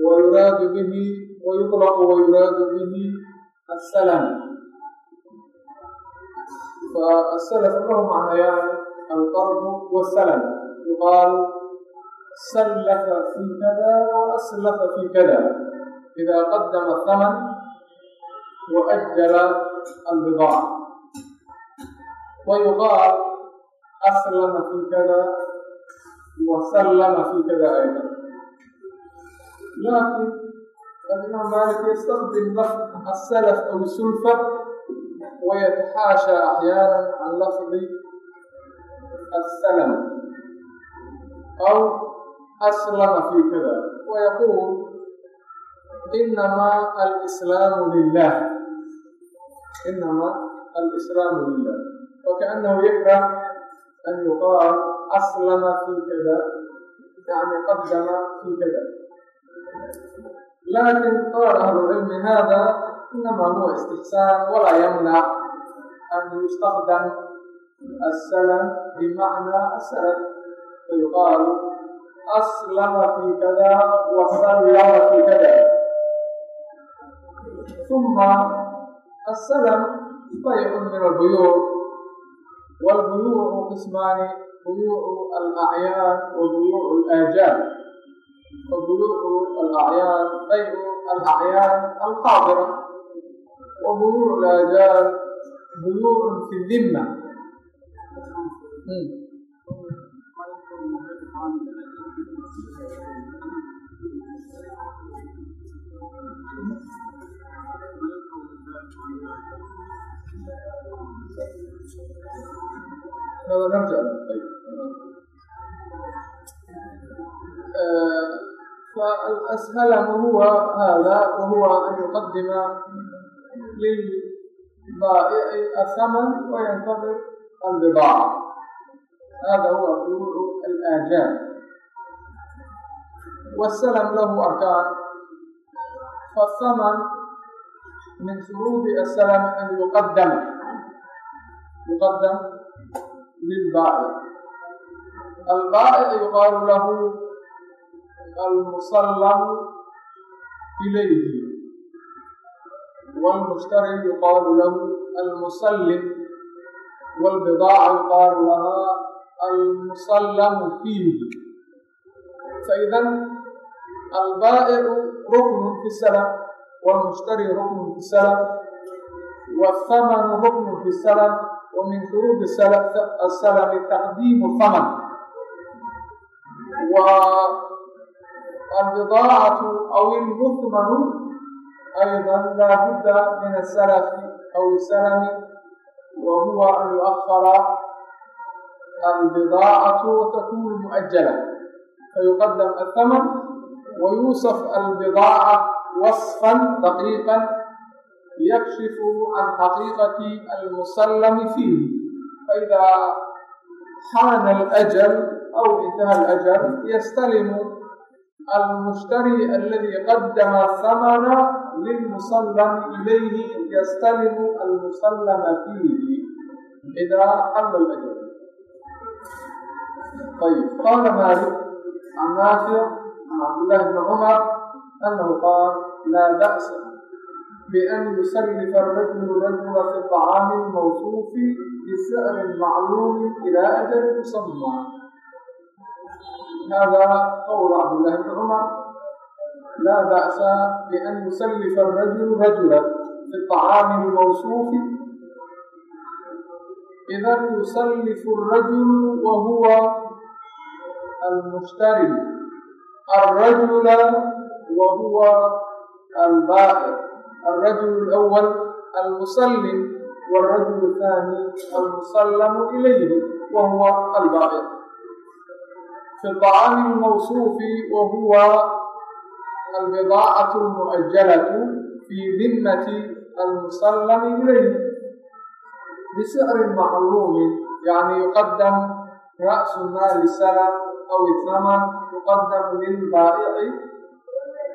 wayuraadu bihi wayuqlaqu wayuraadu bihi asalam faasalaf lahum macnayaan alqarbu wasalam yuqaal sallafa fi kada waaslafa fi kada ida qadama thaman waajala albidaac wayuqaal aslama fi kada wasallama fi kada aydan laakin imaam maalik yastaqdim laf maca salaf aw sulfa wayataxaashaa axyaana can lafdi asalam aw aslama fi kada wayaquul inamaa alslaamu lilah inamaa alslaamu lilah wakaanahu yakrah an yuqaal aslama fi kada yani qadama fi kada laakiin qaar ahlucilmi haada inamaa huwa istixsaan walaa yamnac an yustaqdam asalam bimacnaa asalad fayuqaalu aslama fii kada wa sallama fii kada uma asalam baycun min albuyuuc wاlbuyuucu qismaani buyuucu alacyaan wa alaajaal وبلوغ الأعيان بيع الأعيان الحاضرة وبلوغ الآجال بلوغ في الذمة هذا نرجع للبيت فالأسهل هو هذا وهو أن يقدم للبائع الثمن وينتظر البضاعة هذا هو طلوع الآجاب والسلم له أركان فالثمن من شروط السلم أن يقدم يقدم للبائع البائع يقال له almusallamu ilayhi wاlmushtari yuqaalu lahu almusallim wاlbidaaca yuqaalu lahaa almusallamu fiihi faida albaa'icu ruknun fi salam wاlmushtari ruknun fi salam wاthamanu ruknun fi salam ومن شروط السلف تقديم الثمن albidaacatu aw ilmuhmanu aydan laa budda min asalafi aw isalami wa huwa an yuakhara albidaacatu watakunu muajala fayuqadam athaman wayuusaf albidaaca wasfan daqiiqan yakshif can xaqiiqati almusallami fiihi faidaa xaana alajal aw intaha alajal yastalimu almushtari aladii qadama samana lilmusallam ilayhi yastalimu almusallama fiihi idaa qalla lajr ayb qaala maalik can naafic can cabdillahi bni cumar annahu qaal laa ba'sa bian yusallifa arajulu rajula fi طacaami mawsuufi bisa'rin macluumin ilaa ajal musammaa هذا قول عبد الله بن عمر لا بأس بأن يسلف الرجل رجلا في الطعام الموصوف إذا يسلف الرجل وهو المشتري الرجل وهو البائع الرجل الأول المسلم والرجل الثاني المسلم إليه وهو البائع fi الطعاam الmawصuufi wa huwa albidaacaة الmuؤajalaة fii dimati almusallami ilayh bisicrin macluumin yani yuqadam ra'su maali salam aw ithaman yuqadam lilbaa'ici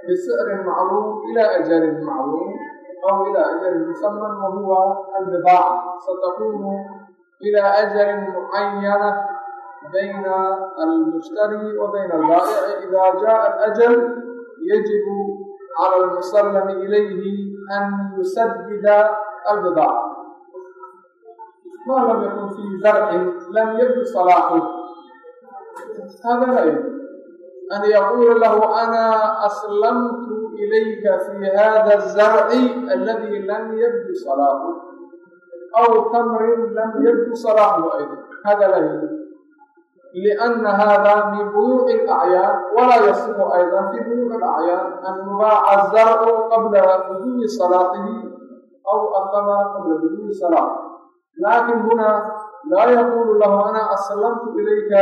bisicrin macluum ila ajalin macluum aw ila ajalin musaman wa huwa albidaaca satakunu ila ajalin mucayana بين المشتري وبين البائع إذا جاء الأجل يجب على المسلم إليه أن يسدد البضاعة ما لم يكن في زرع لم يجد صلاحه هذا رأيه أن يقول له أنا أسلمت إليك في هذا الزرع الذي لم يبدو صلاحه أو تمر لم يبدو صلاحه أيضا هذا لا يجوز لأن هذا من بيوع الأعيان ولا يصح أيضا في بيوع الأعيان أن يباع الزرع قبل بدون صلاته أو الثمر قبل بدون صلاة لكن هنا لا يقول له أنا أسلمت إليك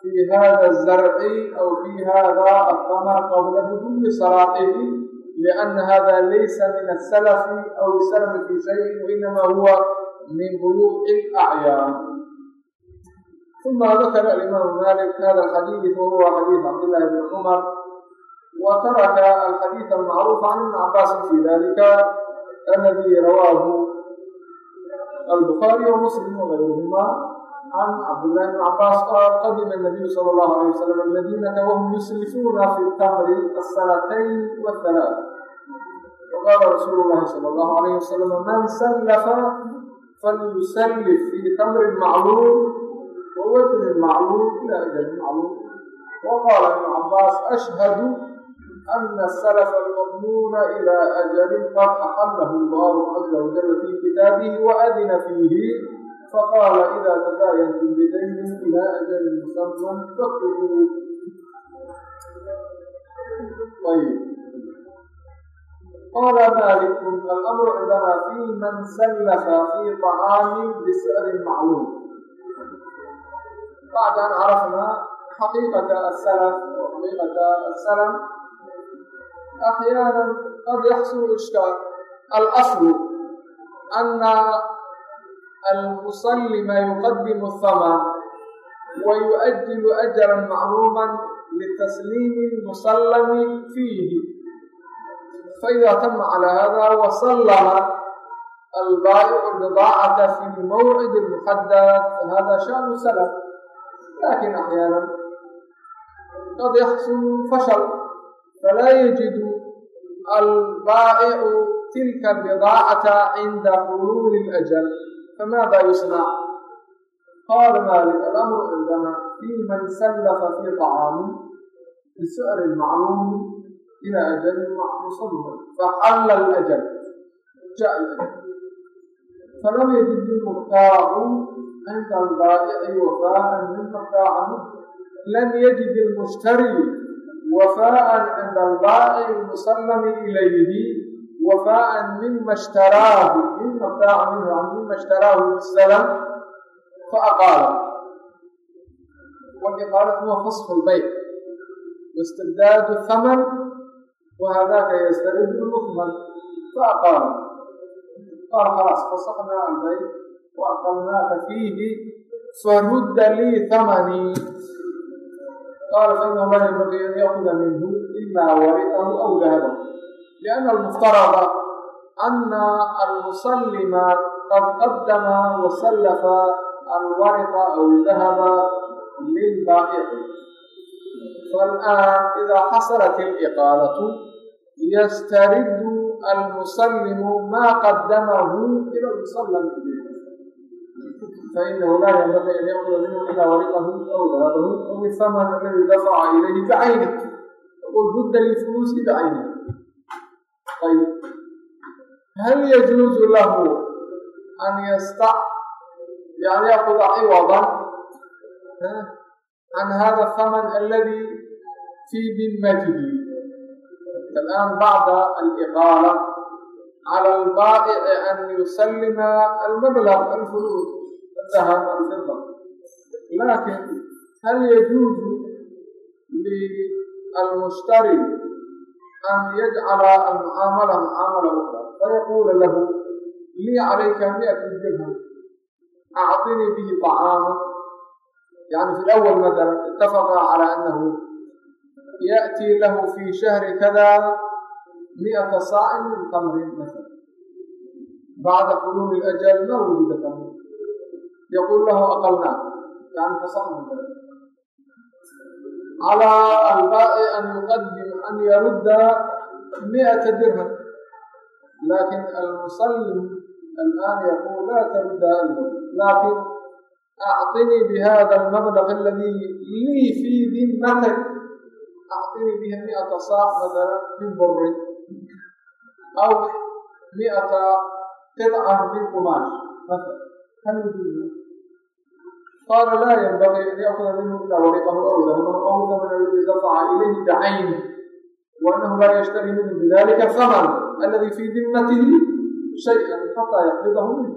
في هذا الزرع أو في هذا الثمر قبل بدون صلاته لأن هذا ليس من السلف أو السلف في شيء وإنما هو من بيوع الأعيان ثuma dakara alimaamu malik hada xadiiث wahuwa xadiiث cabdillaahi bni cumar wa taraka alxadiiث almacruuf can ibni cabaasin fi dalika aladi rawaahu albuhaariy wmuslim wغayruhuma can cabdillahi bni cabaas qaal qadima nabiyu sala اllahu alay wasalam almadiinata wahum yusrifuuna fi tamri asanatayn wahalaat waqaala rasuulu llahi sala اllahu alayh wasalam man sallafa falyusalif fi tamri macluum wawزn الmacluul ila jl macluul waqaala iبn cabaas ashhad ana slf اlmamnuuna ilى ajli qad axalah اllahu caza wajala fi kitaabihi waadina fiihi faqaala ida tadaayantum bidaynin ila ajli musaman fakruu qal malikun alamru cindana fi man sallafa fi طacaami bscri macluum بعد أن عرفنا حقيقة السلف وحقيقة السلم أحيانا قد يحصل إشكال الأصل أن المسلم يقدم الثمن ويؤجل أجرا معلوما لتسليم المسلم فيه فإذا تم على هذا وسلم البائع البضاعة في موعد المحدد فهذا شأن سلف laakiin axyaanan qad yaxsulu fashal falaa yajidu albaa'icu tilka bidaacata cinda quluuli اlajal famaada yusnac qaala maalik alamru cindana fii man sallafa fii طacaami bisu'ali macluumi ila ajalin musamma faxalla alajal ja falam yajid minhu qaa'un عند البائع وفاء ممتع عنه لم يجد المشتري وفاء عند البائع المسلم إليه وفاء مما اشتراه مما ابتاع عن مما اشتراه بالسلم فأقاله والإقالة هو فسخ البيع واستبداد الثمن وهذاك يسترد المثمن فأقاله قال خلاص فسخنا البيع وأقلناك فيه فرد لي ثمني قال فإنه لا ينبغي أن يأخذ منه إما ورثه أو ذهبه لأن المفترض أن المسلم قد قدم وسلف الورث أو الذهب للبائع فالآن إذا حصلت الإقالة يسترد المسلم ما قدمه إلى المسلم به فإنه لا ينبغي أن يأخذ منه إلا ورقه أو ذهبه أو الثمن الذي دفع إليه بعينه يقول بد للفلوس بعينه طيب هل يجوز له أن يستع يعني يأخذ عوضا عن هذا الثمن الذي في ذمته الآن بعد الإقالة على البائع أن يسلم المبلغ الفلوس laakin hal yajuuzu lialmushtari an yajcala almucaamala mucaamala ukhra fayaquula lahu lii calayka miatu dirham acdinii bihi طacaama yani fi lawal matalan ittafaqa cala anahu ya'tii lahu fi shahri kada miata saa'i min qamrin maala bacda quluuli ajal ma wujida qamrin yaqul lahu aqalnaa yani fasaxnun kale calaa albaa'i an yuqadim an yarudda miata dirham laakin almusallim alaan yaqul laa tarudda laakin acطinii bihada almablag aladii lii fii dimmatak acطinii biha miata saac matala min burin aw miata qidca min qumaash maala qaala laa yanbagii an yaakuda minhu ilaa wariqahu aw dahman aw thamana ladii dafaca ilayhi bicayni waanahu laa yashtari minhu bidalika thaman alladii fii dimnatihi shay-an xataa yaqbidahu minhu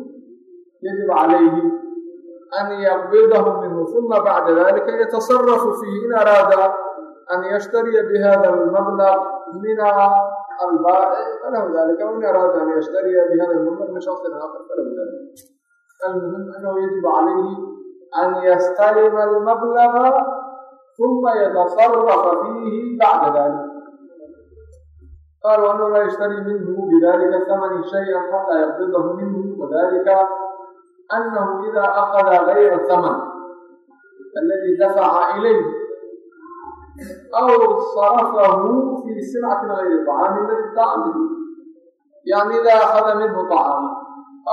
yajib calayhi an yaqbidahu minhu uma bacda dalika yatasarafu fiihi in araada an yashtariya bihada almablaq min albaa'ic falahu dalika wain araada an yashtariya bihada almablaq min shaksin aakhar falahu dalika almuhim anahu yajibu calayhi an yastariba almablaga uma yatasarafa fiihi bacda dalik qaal anuu laa yashtari minhu bidalika samani shaya xataa yaqbidahu minhu wadalika anahu ida akada gayra saman aladi dafaca ilayh aw sarafahu fi sincatin gayri طacaami ladi dacmi yani ida akada minhu طacaama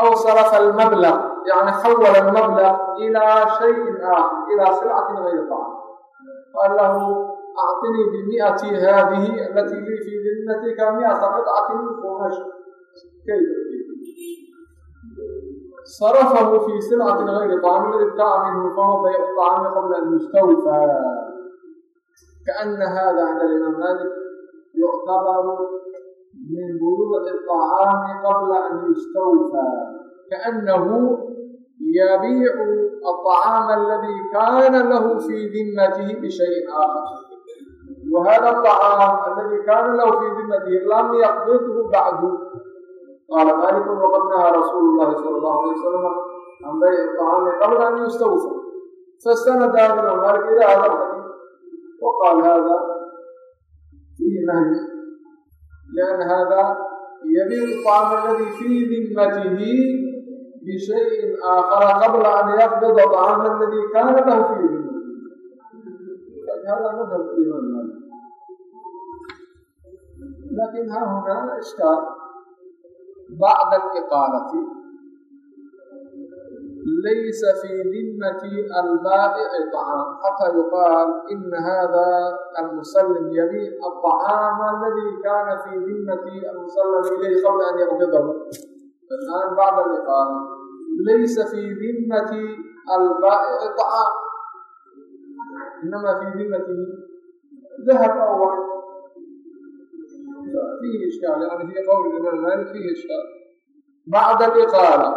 aw sarafa almablag yani xawala almablag ilaa shayin aakhir ilaa silcatin gayri taca qaal lahu actinii bimiati haadihi alatii lii fii dimmatika miata qidcatin kumash sarafahu fii silcatin gayri tacaamin ibtaca minhu fawa baycu tacami qabla an yustawfa hada cinda alimaam malik yuctabaru min buyuuci tacaami qabla an yustawfa kaanahu yabiicu aطacaama aladii kaana lahu fii dimatihi bishayin aakhar wahada aطacaam aladii kaana lahu fii dimatihi lam yaqbidhu bacdu qaala maliku waqad nahaa rasuulu llahi sala allahu alay wasalam can bayci aطacaami qabla an yustawsa fastanada bna malik ila hada alxadiid waqaal hada fiihi nahyi lian hada yabiicu aطacaama aladii fii dimatihi bishayin aakhara qabla an yaqbida dacama aladii kaana lahu fi yadihi لكن ها هنا إشكال بعد الإقالة ليس في ذمة البائع طعام حتى يقال إن هذا المسلم يبيع الطعام الذي كان في ذمة المسلم إليه قبل أن يقبضه الآن بعد الإقامة laysa fii dimmati albaa'ici acaam inamaa fii dimmatihi dahab awal fiihi ishkaal yani fii qowli imam malik fiihi ishkaal bacda aliqaala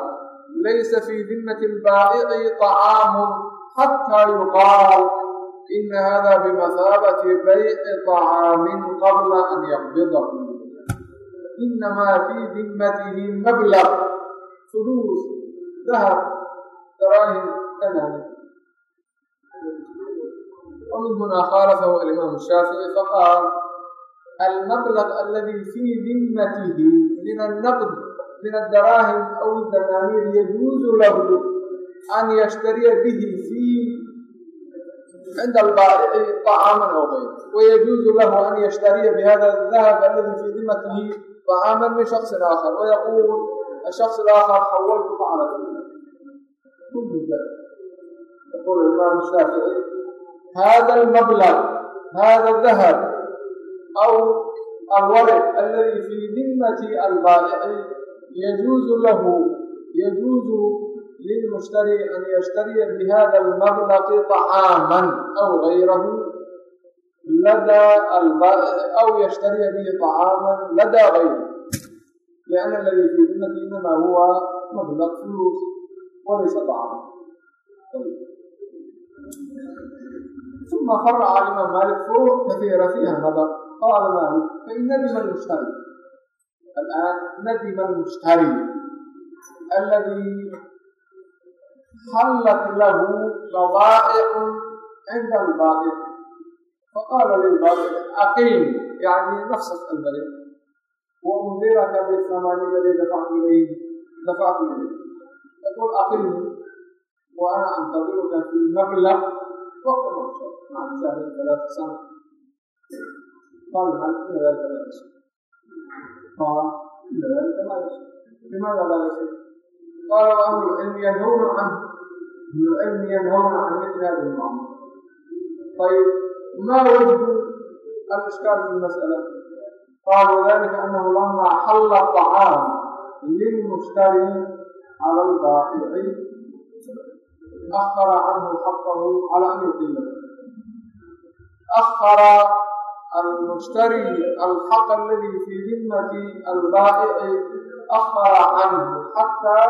laysa fii dimmati albaa'ici طacaamun xataa yuqaal ina hada bimahaabati bayci طacaamin qabla an yaqbidahu inamaa fii dimmatihi mablaq fuluus dahab daraahim kanadi ومنهما خالفه الإمام الشافعي فقال المبلغ الذي في ذمته من النقد من الدراهم أو الدنانير يجوز له أن يشتري به في عند البائع طعاما أو غيره ويجوز له أن يشتري بهذا الذهب الذي في ذمته طعاما من شخص آخر ويقول الشخص الآخر حولته على السنة كل ذلك يقول الإمام الشافعي هذا المبلغ هذا الذهب أو الورق الذي في ذمة البائع يجوز له يجوز للمشتري أن يشتري بهذا المبلغ طعاما أو غيره لدى البائع أو يشتري به طعاما لدى غيره لأن الذي في ذمتي إنما هو مبلغ وليس طعام ثم فرع الإمام مالك فروع كثيرة فيها نظر قال مالك فإن ندم المشتري الآن ندم المشتري الذي حلت له بضائع عند البائع فقال للبائع أقيم يعني نفسك البيع وأنذرك بالثمن الذي دفعت إليه دفعت إليه تقول أقمني وأنا أنتظرك في مبلغ وقت محصور مع شهر ثلاث سنة قال هل إن ذلك لا قال إن ذلك لا يصح لماذا لا يصح؟ قال وأهل العلم ينهون عنه أهل العلم ينهون عن مثل هذه المعاملة طيب ما وجه الإشكال في المسألة؟ qaal wadalika anahu lamaa xalla طacaam lilmushtari cala albaaqici afara canhu xaqahu cala an yuqima afara almushtari alxaqa aladi fii dimmati albaaqici afara canhu xataa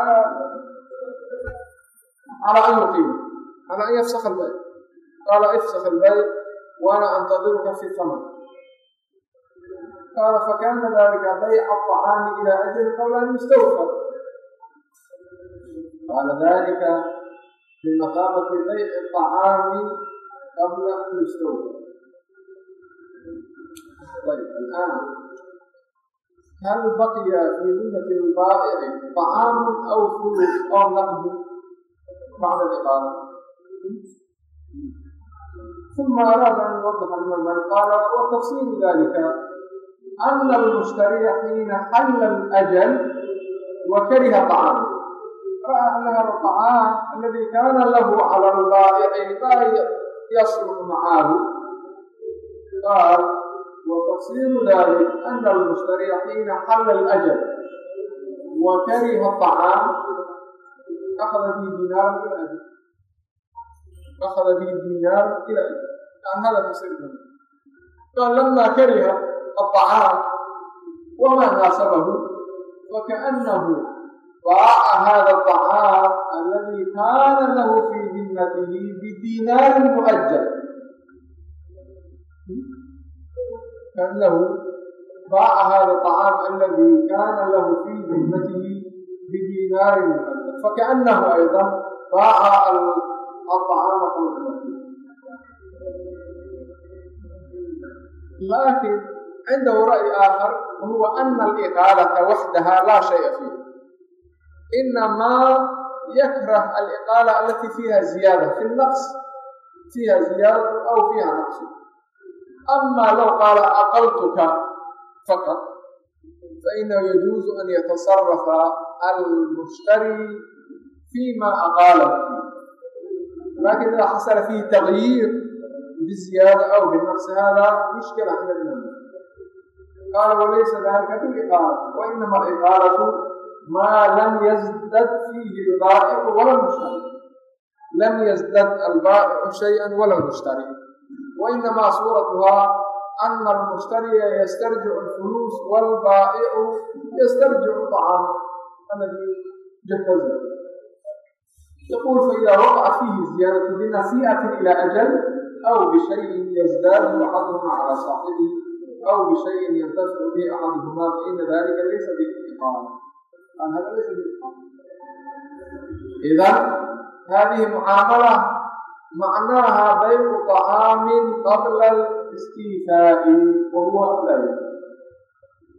cala an yuqima cala an yafsakh albay qaala ifsakh albay waana antadiruka fi thamr qaala fakaana daalika bayca aطacaami ilaa ajali qowla mustawfad qaala dalika bimaqaamati bayci aطacaami qabla mustawfad ayb alaan hal baqiya fii minnati baa'ici طacaamun aw furuuj oo naqdu bacda liqaala ثم أراد أن يوضح المعنى قال وتفصيل ذلك ana almushtariya xiina xalla alajal wa kariha طacaam ra'a anaha alطacaam aladi kaana lahu cala albaa'ici laa yasluxu macaahu qaal وتفسير ذلك أن المشتري حين حل الأجل وكره الطعام أخذ به دينار إلى أجل أخذ به دينار إلى أجل هذا تفسير قال لما كره الطعام وما ناسبه وكأنه باع هذا الطعام الذي كان له في ذمته بدينار مؤجل كأنه باع هذا الطعام الذي كان له في ذمته بدينار مؤجل فكأنه أيضا باع الطعام قبل لكن cindahu ra'yi aakhar huwa ana aliqaalata waxdaha laa shaya fiih inamaa yakrah aliqaala alatii fiiha ziyaada fi naqs fiiha ziyaadatu aw fiiha naqsu amaa low qaala aqaltuka faqad fainahu yajuuzu an yatasarafa almushtari fiima aqaalahu laakin idaa xasala fiihi tagyiir biziyaada aw binaqsi hada mushkila xnadna قال وليس ذلك بالإقالة وإنما الإقالة ما لم يزدد فيه البائع ولا المشتري لم يزدد البائع شيئا ولا المشتري وإنما صورتها أن المشتري يسترجع الفلوس والبائع يسترجع الطعام الذي جهزه يقول فإذا وقع فيه زيادة بنصيئة إلى أجل أو بشيء يزداد حظه على صاحبه aw bishayin yantascu bihi axaduhumaa faina dalika laysa biitiqaad hada laysa biitiqaad idan hadihi mucaamala macnaha baycu طacaamin qabla اlistiifaa'i wa huwa lay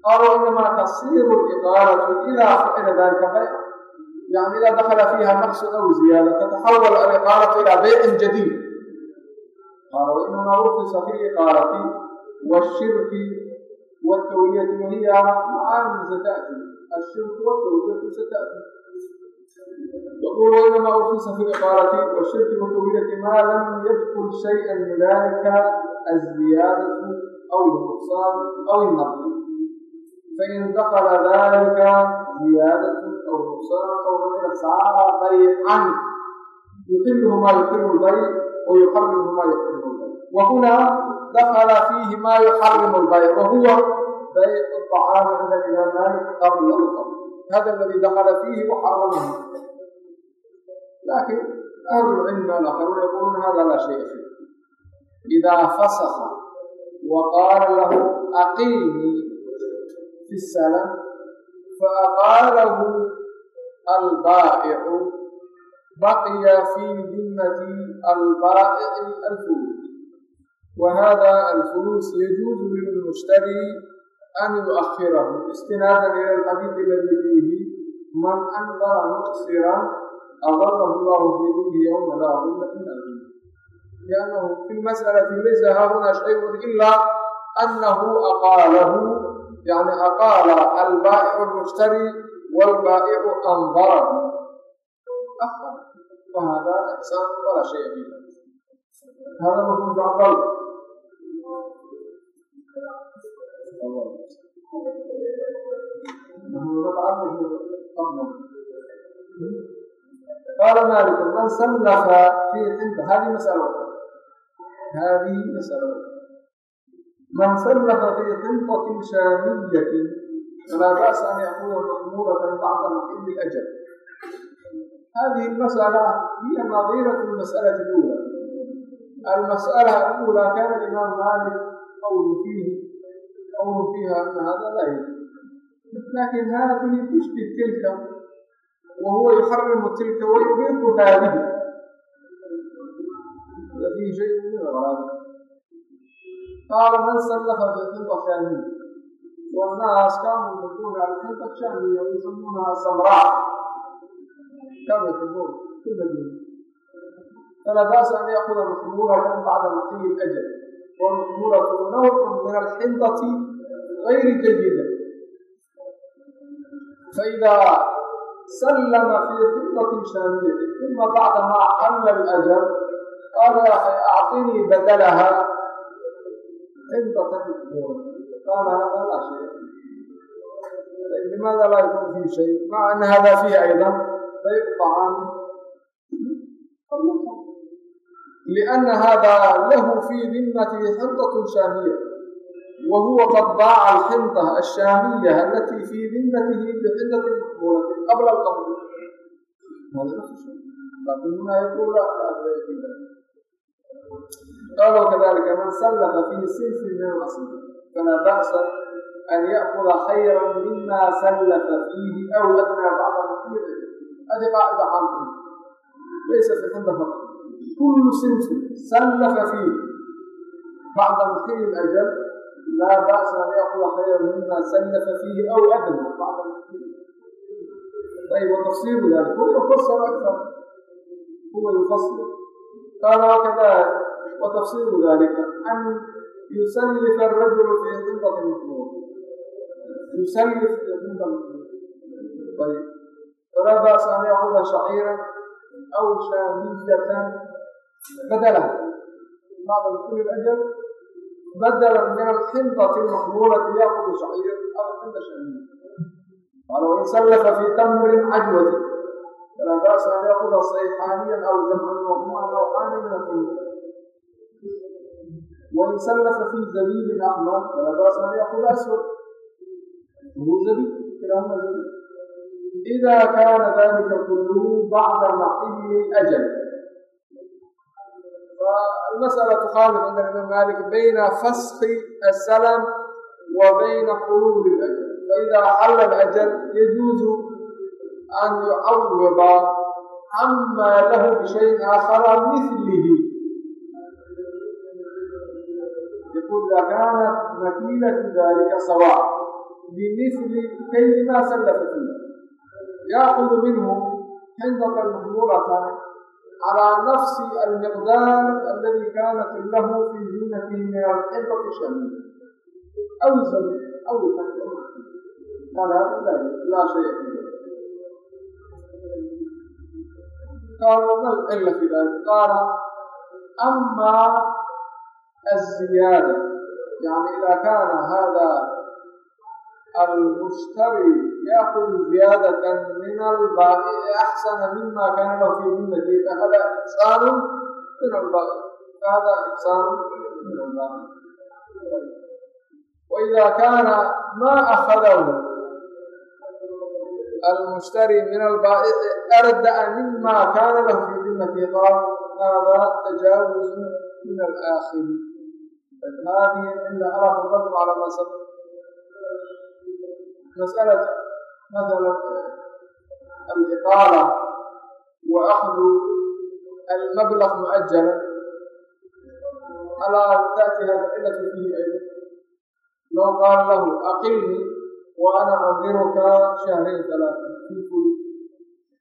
qaalo inamaa tasiru liqaalatu idaa facila dalika bayc yani idaa dakala fiiha naqsu aw ziyaada tataxawal aliqaalatu ilaa baycin jadiid qaalo inamaa wufisa fi iqaalati والشرك wtawliyati wahiya macaani satati ashirku wtawliyatu satati يقول وإنما أوصف في عبارته والشرك والتولية ما لم يدخل شيئا من ذلك الزيادة أو النقصان أو النقص فإن دخل ذلك زيادة أو نقصان أو مثل سعر بيعا يقله ما يقر البيع ويقرب ما يقر البيع وهنا dakla fiihi ma yuxarim bay wahuwa bayc acaam inda ila malik qabla hada ladii dakla fiihi muxaramahu lakin ahlulcilmi alakarun yaquluuna hada laa shaya fi idaa fasaka wa qaala lahu aqimi fi salam faaqaalahu albaa'icu baqiya fii dimmati albaa'ici alfuli وهذا الفلوس يجوز للمشتري أن يؤخره استنادا إلى الحديث الذي فيه من أنظر مقصرا أضره الله في ذله يوم لا ظل إلا لأنه في المسألة ليس هنا شيء إلا أنه أقاله يعني أقال البائع المشتري والبائع أنظره أخر فهذا إحسان ولا شيء فيه هذا مفروض عقل قال مالك من صنف في الحنطة هذه مسألة هذه مسألة من صنف في حنطة شامية فلا بأس أن يكون مأمورة بعد محل أجل هذه المسألة هي نظيرة المسألة الأولى المسألة الأولى كان الإمام مالك قول فيه قول فيها أن هذا لا يجوز لكن هذه تشبه تلك وهو يحرم تلك ويبيح هذه فيه شيء من الغرابة قال من سلف بالحنطة شامية والناس كانوا يقولون على الحنطة الشامية ويسمونها سمراء كما يقولون كل الدنيا فلا أن يأخذ ياخذ بعد مطي الأجل ومحموله نوع من الحنطة غير جيده فإذا سلم في حنطه شامله ثم بعدما حل الأجل قال اعطني بدلها حنطه محموله قال هذا لا شيء لماذا لا يكون فيه شيء مع ان هذا فيه ايضا فيقطع عنه لأن هذا له في ذمته حنطة شامية وهو قد باع الحنطة الشامية التي في ذمته بحنطة مقبولة قبل القبض لكن هنا يقول لا قال وكذلك من سلف في سلف من الأصل فلا بأس أن يأخذ خيرا مما سلف فيه أو أدنى بعض الكثير هذه قاعدة عامة ليس في حنطة فقط kullu sinfi sallafa fiih bacda muxili ajal laa ba'sa an yaqula khayra mima sallafa fiihi aw adna bacda طيب وتفصيل ذلك هو يفسر اكثر هو يفصل قال وكذلك وتفصيل ذلك ان يسلف الرجل في حنطه المخمور يسلف في حنطه المخمور طيب فلا باس ان ياخذ شعيرا أو شاميه badla bacd dukul ajal badla min alxindati lmaqbulati yaqudu shaciir aw xinda shaniya qaala wain sallafa fi tamrin cajwati fala ba'sa an yaquda sayxaaniyan aw jamcan maqmucan aw qaana min alxindati wain sallafa fi zabiilin ahmar fala ba'sa an yaquda aswad وهو زبيب كلاهما زبيب إذا كان ذلك كله بعد نقي الأجل almas'ala tukhalif cinda alimaam malik bayna faski asalam wa bayna quluuli lajal faida xalla alajal yajuuzu an yucawida ama lahu bishayin aakhara milihi ida kaanat makiilatu dalika sawaa bimili kayma sallafa fiih yaakudu minhu xindatan mahmuulatan calىa nafsi almiqdaar aladi kaanat lahu fii ziinatihi min alcibrati shamiya aw aw qaala ama aziyaada yani ida kaana hada almushtari yaأkhذ ziyaadaة min albaa'i axsana mima kaana lahu fi dimmati fahada ixsaanu min albaa'i fahada ixsaanu min albaa'i وإذا كان ما أخذه المشتري من البائع أردأ مما كان له في ذمته قال هذا تجاوز من الآخر هذه إلا أرى الرد على ما سبق مسألة مثلا الإقالة وأخذ المبلغ مؤجلا ألا تأتي هذه العلة فيه أيضا لو قال له أقلني وأنا أنظرك شهرين ثلاثة في كل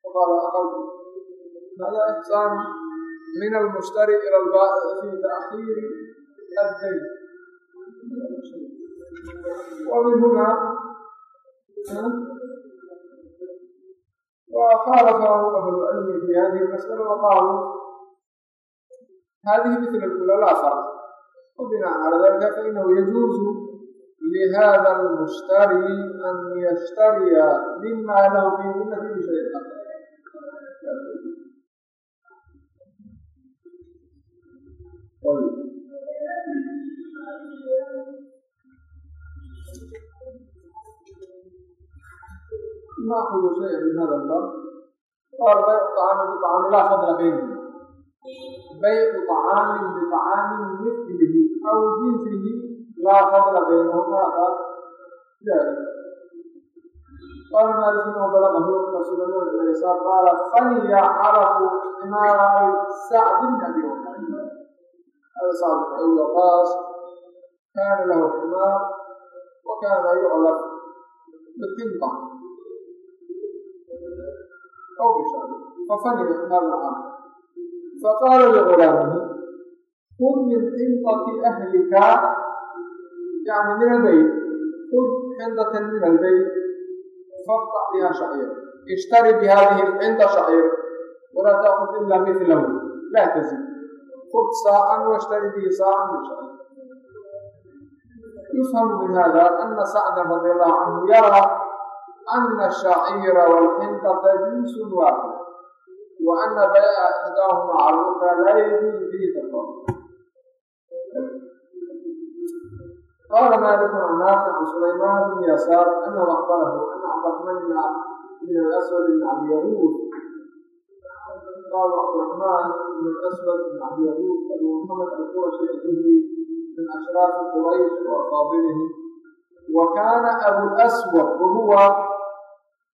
فقال أقلت هذا إحسان من المشتري إلى البائع في تأخير الدين ومن هنا وخالفه أهل العلم في هذه المسألة وقالوا هذه مثل الأولى لا فرق وبناء على ذلك فإنه يجوز لهذا المشتري أن يشتري مما له في ملته بشيء طيب ما أخذوا شيئا من هذا الباب قال بيع طعام بطعام لا فضل بينهم بيع طعام بطعام مثله أو جنسه لا فضل بينهما ذلك قال مالك انه بلغه ان رسول الله صلى الله عليه وسلم قال فليعرف حمار سعد بن ابي وقاص هذا سعد بن ابي وقاص كان له حمار وكان يعلف بالقنطه faqaala ligulaamihi kun min xindati ahlika yani min albeyt kun xindatan min albeyt faqtac biha shacir ishtari bihadihi lxinda shacir walaa taakut ila milahu laa tazid khud saa'an washtari bihi saa'an min shacir yufhamu min hada ana sacda radi allahu canhu yaraa أن الشعير والحنط تجنس واحد وأن بيع إحداهما على الأخرى لا يجوز به تفاضل قال مالك عن نافع سليمان بن يسار أنه أخبره أن عبد الرحمن بن الأسود بن عبد يعقوب قال عبد الرحمن بن الأسود بن عبد يعقوب أبو محمد القرشي الزهري من أشراف قريش وأصابعه وكان أبو الأسود وهو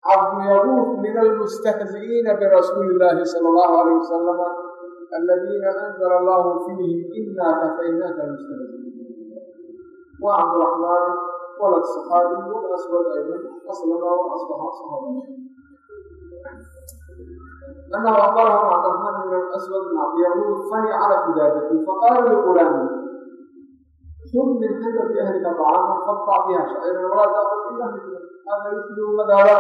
cabdu yaguuf min almustahzi'iina birasuuli illaahi sala allahu alayh wasalam aladiina anzala allahu fiihim inaa kafaynaka almustahzi'iin waa cabdiraxmaan walad saxaabi wal aswad ayman aslama wa asbaxa saxaabi أنه أخبره عبد الرحمن بن الأسود بن عبد يعقوب الثاني على كتابته فقال لغلامه خذ من عند أهلك طعاما فاقطع بها شعيرا ولا تأخذ إلا مثله هذا يشبه مدارا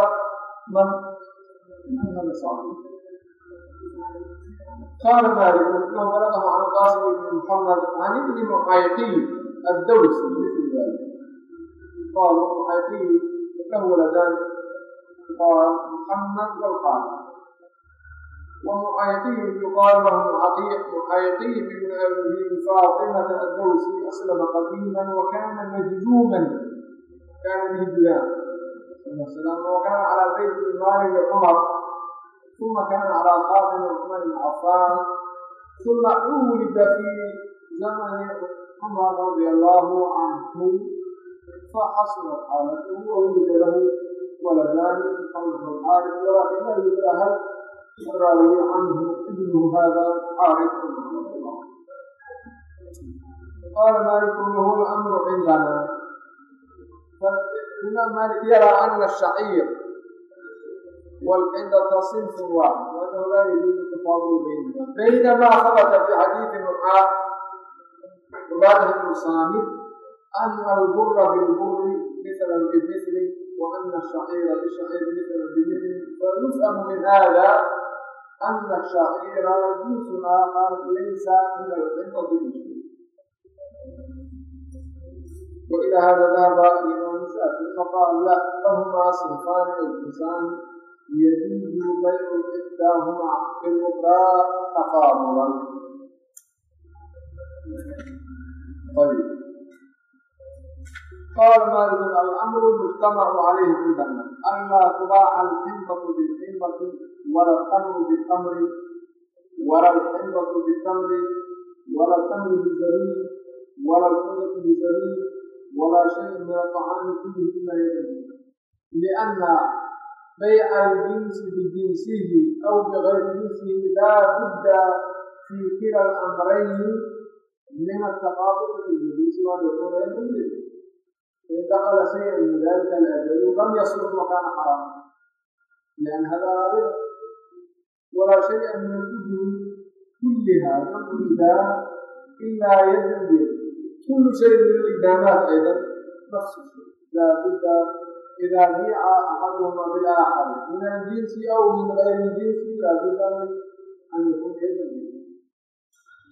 قال مالك رحمه ولده عن قاسم بن محمد عن ابن مقايقي الدوسي مثل ذلك قال مقايقي له ولدان قال محمد والخالد ومعيقي يقال له عقيق معيقي بن ابي فاطمه الدوسي اسلم قديما وكان مجذوما كان مهجلان وكان على زيد بن مالك عمر ثم كان على خاتم عثمان بن عفان ثم ولد في زمن عمر رضي الله عنه فحصلت حالته وولد له ولدان خلف الحارث ولكنه يتأهل الراوي عنه ابنه هذا حارث رحمه الله قال مالك له الامر عندنا imaam maalik yaraa ana shaciir walcindata sinfun waaxid wanahu laa yajuuzu tafaadulu baynahuma baynamaa sabata fi xadiidi muxaad mubaarah ibnu saamid ana albura bilburi mithlan bimithli wa ana ashaciira bishaciiri mithlan bimithli fayusamu min hada ana ashaciira jinsun aakhar laysa min alcindati bishayء وإلى هذا ذهب الإمام الشافعي فقال لا لهما صنفان يجلسان يجوز بيع إحداهما بالأخرى تقابلا طيب قال مالك الأمر المجتمع عليه عندنا ألا تباع الحنطة بالحنطة ولا التمر بالتمر ولا الحنطة بالتمر ولا التمر بالزبيب ولا الحنطة بالزبيب walaa shay min aطacaami kullihi ilaa yadamuda lianna bayca aljinsi bijinsihi aw bigayri jinsihi laa budda fii kila alamrayni min ataqaabuqi biljuluusi waadauunaymudi fain dakala shaya min dalika aladali lam yasluh wakaana xaraama lian hada raabia walaa shaya min alujuri kulliha damcu ilah ilaa yadamuda kulu shayin min alidaamaat aydan nafs laabudda idaa biica axaduhuma biaaxari min aljinsi aw min gayri jinsi laabudda min an yakun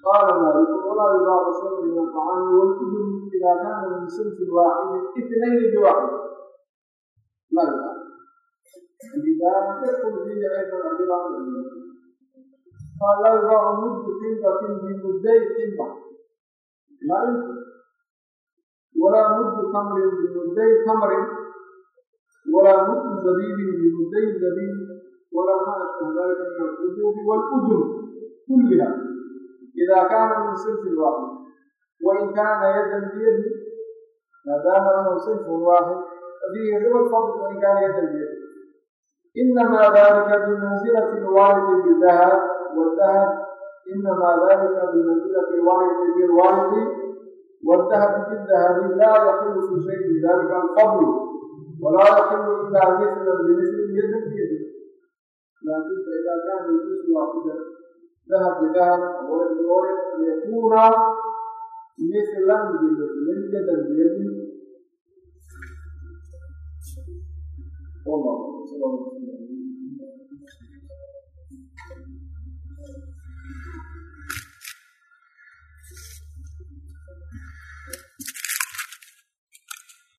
qaala maaliku walaa yubaacu shayun min alطacaami waludun idaa kaana min sinfi waaxidi itnayni biwaxid laa yubaacu alidaama yakun fiihi aydan albidaacu qaala laa yubaacu muddu ximbatin bimudday ximba walaa muddu tamrin bimudday tamrin walaa muddu zabiibin bimudday zabiib walaa ma ashbaha dalika min alqudubi walujur kulliha idaa kaana min sinfin waaxid wain kaana yadan biyadi maadaama lahu sinfun waaxid fafiihi riba fadl wain kaana yadan biyadi inamaa dalika bimansilati lwaalidi bidahab wadahab inamaa dalika bimansilati lwaalidi bilwaalidi والذهب في الذهب لا يقل في شيء ذلك الفضل ولا يقل إلا مثلا بمثل مثل يده لكن فإذا كان الجزء واحدا ذهب بذهب ورد بورد أن يكون مثلا بمثل يدا بيد والله صلى الله عليه وسلم